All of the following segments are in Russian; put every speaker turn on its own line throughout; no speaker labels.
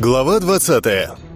Глава 20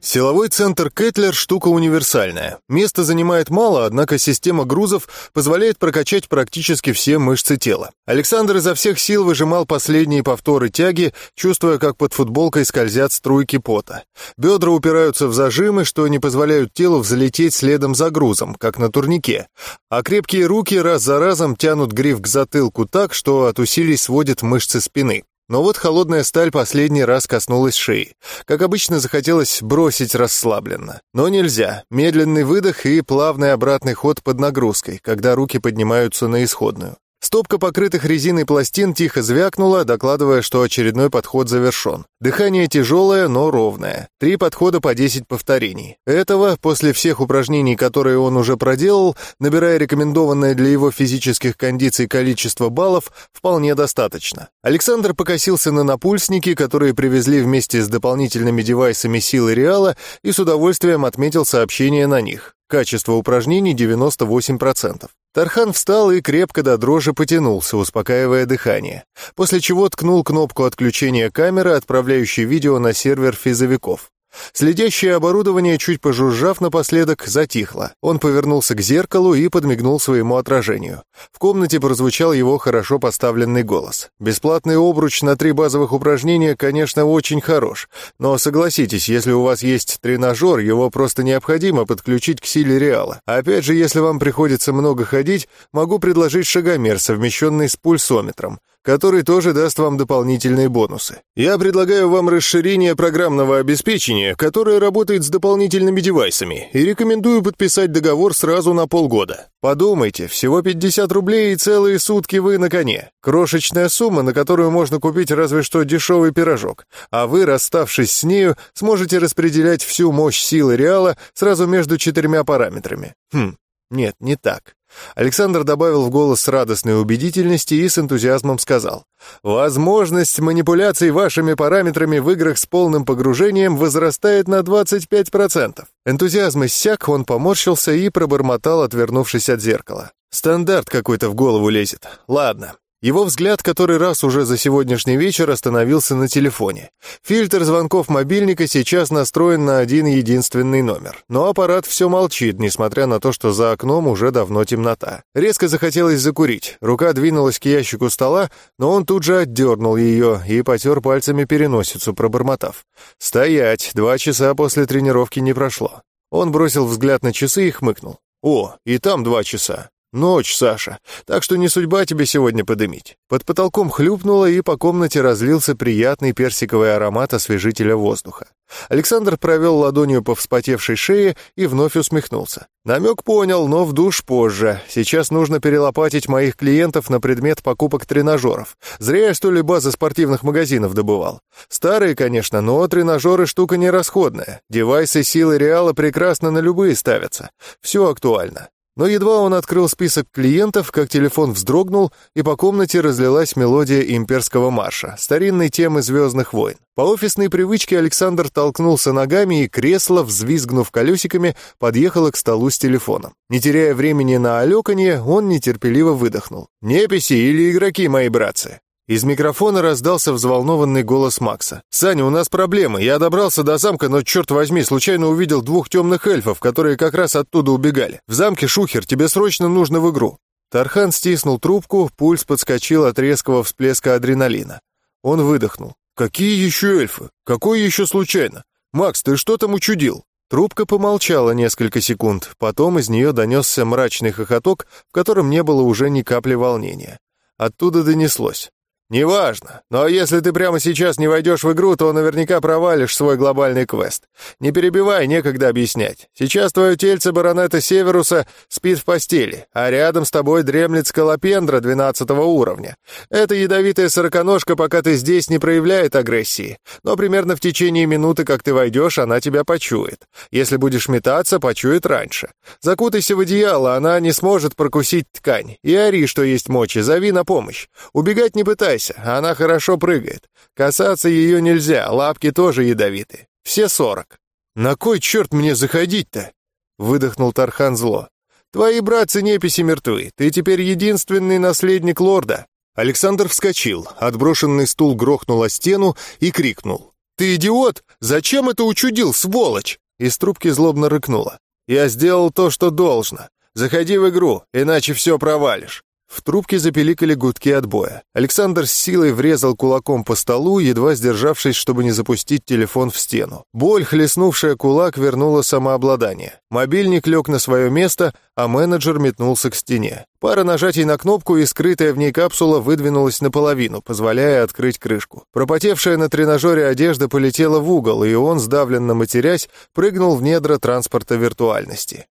Силовой центр Кэтлер – штука универсальная. Места занимает мало, однако система грузов позволяет прокачать практически все мышцы тела. Александр изо всех сил выжимал последние повторы тяги, чувствуя, как под футболкой скользят струйки пота. Бедра упираются в зажимы, что не позволяют телу взлететь следом за грузом, как на турнике. А крепкие руки раз за разом тянут гриф к затылку так, что от усилий сводят мышцы спины. Но вот холодная сталь последний раз коснулась шеи. Как обычно, захотелось бросить расслабленно. Но нельзя. Медленный выдох и плавный обратный ход под нагрузкой, когда руки поднимаются на исходную. Стопка покрытых резиной пластин тихо звякнула, докладывая, что очередной подход завершен. Дыхание тяжелое, но ровное. Три подхода по 10 повторений. Этого, после всех упражнений, которые он уже проделал, набирая рекомендованное для его физических кондиций количество баллов, вполне достаточно. Александр покосился на напульсники, которые привезли вместе с дополнительными девайсами силы Реала, и с удовольствием отметил сообщение на них. Качество упражнений 98%. Тархан встал и крепко до дрожи потянулся, успокаивая дыхание, после чего ткнул кнопку отключения камеры, отправляющей видео на сервер физовиков. Следящее оборудование, чуть пожужжав напоследок, затихло. Он повернулся к зеркалу и подмигнул своему отражению. В комнате прозвучал его хорошо поставленный голос. Бесплатный обруч на три базовых упражнения, конечно, очень хорош. Но согласитесь, если у вас есть тренажер, его просто необходимо подключить к силе Реала. Опять же, если вам приходится много ходить, могу предложить шагомер, совмещенный с пульсометром который тоже даст вам дополнительные бонусы. Я предлагаю вам расширение программного обеспечения, которое работает с дополнительными девайсами, и рекомендую подписать договор сразу на полгода. Подумайте, всего 50 рублей и целые сутки вы на коне. Крошечная сумма, на которую можно купить разве что дешевый пирожок. А вы, расставшись с нею, сможете распределять всю мощь силы Реала сразу между четырьмя параметрами. Хм, нет, не так. Александр добавил в голос радостной убедительности и с энтузиазмом сказал. «Возможность манипуляций вашими параметрами в играх с полным погружением возрастает на 25%. Энтузиазм иссяк, он поморщился и пробормотал, отвернувшись от зеркала. «Стандарт какой-то в голову лезет. Ладно, его взгляд который раз уже за сегодняшний вечер остановился на телефоне. Фильтр звонков мобильника сейчас настроен на один единственный номер. Но аппарат все молчит, несмотря на то, что за окном уже давно темнота. Резко захотелось закурить. Рука двинулась к ящику стола, но он тут же отдернул ее и потер пальцами переносицу, пробормотав. «Стоять! Два часа после тренировки не прошло». Он бросил взгляд на часы и хмыкнул. «О, и там два часа. «Ночь, Саша, так что не судьба тебе сегодня подымить». Под потолком хлюпнуло, и по комнате разлился приятный персиковый аромат освежителя воздуха. Александр провел ладонью по вспотевшей шее и вновь усмехнулся. Намек понял, но в душ позже. Сейчас нужно перелопатить моих клиентов на предмет покупок тренажеров. Зря я, что ли, базы спортивных магазинов добывал. Старые, конечно, но тренажеры штука нерасходная. Девайсы силы Реала прекрасно на любые ставятся. Все актуально. Но едва он открыл список клиентов, как телефон вздрогнул, и по комнате разлилась мелодия имперского марша, старинной темы «Звездных войн». По офисной привычке Александр толкнулся ногами, и кресло, взвизгнув колесиками, подъехало к столу с телефоном. Не теряя времени на алеканье, он нетерпеливо выдохнул. «Неписи или игроки, мои братцы?» Из микрофона раздался взволнованный голос Макса. «Саня, у нас проблемы. Я добрался до замка, но, черт возьми, случайно увидел двух темных эльфов, которые как раз оттуда убегали. В замке Шухер, тебе срочно нужно в игру». Тархан стиснул трубку, пульс подскочил от резкого всплеска адреналина. Он выдохнул. «Какие еще эльфы? Какой еще случайно? Макс, ты что там учудил?» Трубка помолчала несколько секунд, потом из нее донесся мрачный хохоток, в котором не было уже ни капли волнения. Оттуда донеслось. «Неважно, но если ты прямо сейчас не войдешь в игру, то наверняка провалишь свой глобальный квест. Не перебивай, некогда объяснять. Сейчас твое тельце баронета Северуса спит в постели, а рядом с тобой дремлет скалопендра 12 уровня. Эта ядовитая сороконожка, пока ты здесь, не проявляет агрессии, но примерно в течение минуты, как ты войдешь, она тебя почует. Если будешь метаться, почует раньше. Закутайся в одеяло, она не сможет прокусить ткань. И ори, что есть мочи, зови на помощь. Убегать не пытайся, Старайся, она хорошо прыгает. Касаться ее нельзя, лапки тоже ядовиты. Все сорок. На кой черт мне заходить-то? Выдохнул Тархан зло. Твои братцы-неписи мертвы. Ты теперь единственный наследник лорда. Александр вскочил, отброшенный стул грохнул о стену и крикнул. «Ты идиот! Зачем это учудил, сволочь?» Из трубки злобно рыкнула. «Я сделал то, что должно. Заходи в игру, иначе все провалишь». В трубке запеликали гудки отбоя. Александр с силой врезал кулаком по столу, едва сдержавшись, чтобы не запустить телефон в стену. Боль, хлестнувшая кулак, вернула самообладание. Мобильник лег на свое место, а менеджер метнулся к стене. Пара нажатий на кнопку, и скрытая в ней капсула выдвинулась наполовину, позволяя открыть крышку. Пропотевшая на тренажере одежда полетела в угол, и он, сдавленно матерясь, прыгнул в недра транспорта виртуальности.